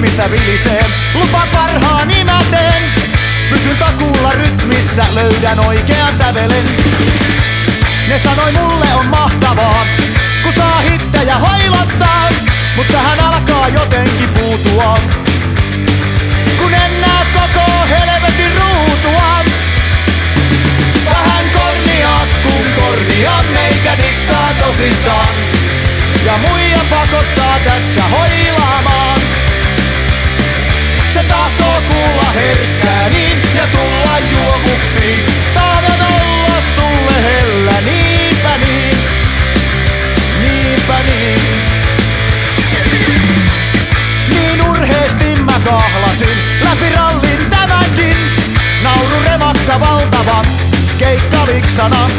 tässä vilisee. Lupa parhaani mä teen. Pysyn takuulla rytmissä, löydän oikean sävelen. Ne sanoi mulle on mahtavaa, kun saa hittejä hoilottaa. Mut tähän alkaa jotenkin puutua. Kun en näe koko helvetin ruutua. Vähän kornia, kun kornia meikä dikkaa tosissaan. Ja muija pakottaa tässä hoilaamaan. Herkkää ja tulla juovuksi. Tahdon olla sulle hellä, niinpä niin, niinpä niin. Niin urheesti mä kahlasin läpi rallin tämänkin. Nauru remakka valtava, keikka viksana.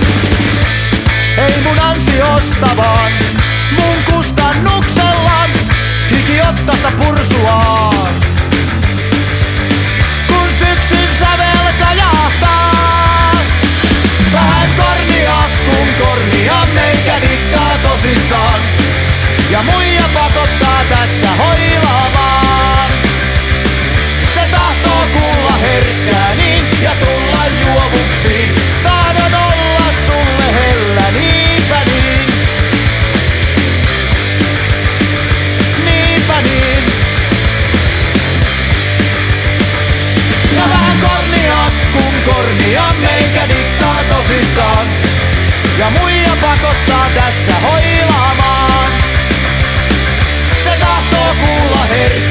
Ei mun ansiosta vaan, mun kustannuksella. Tässä hoilaamaan. Se tahtoo kuulla herkkää niin ja tulla juovuksi. Tahdon olla sulle hellä, niinpä niin. Niinpä niin. Ja vähän kornia, kun kornia hey.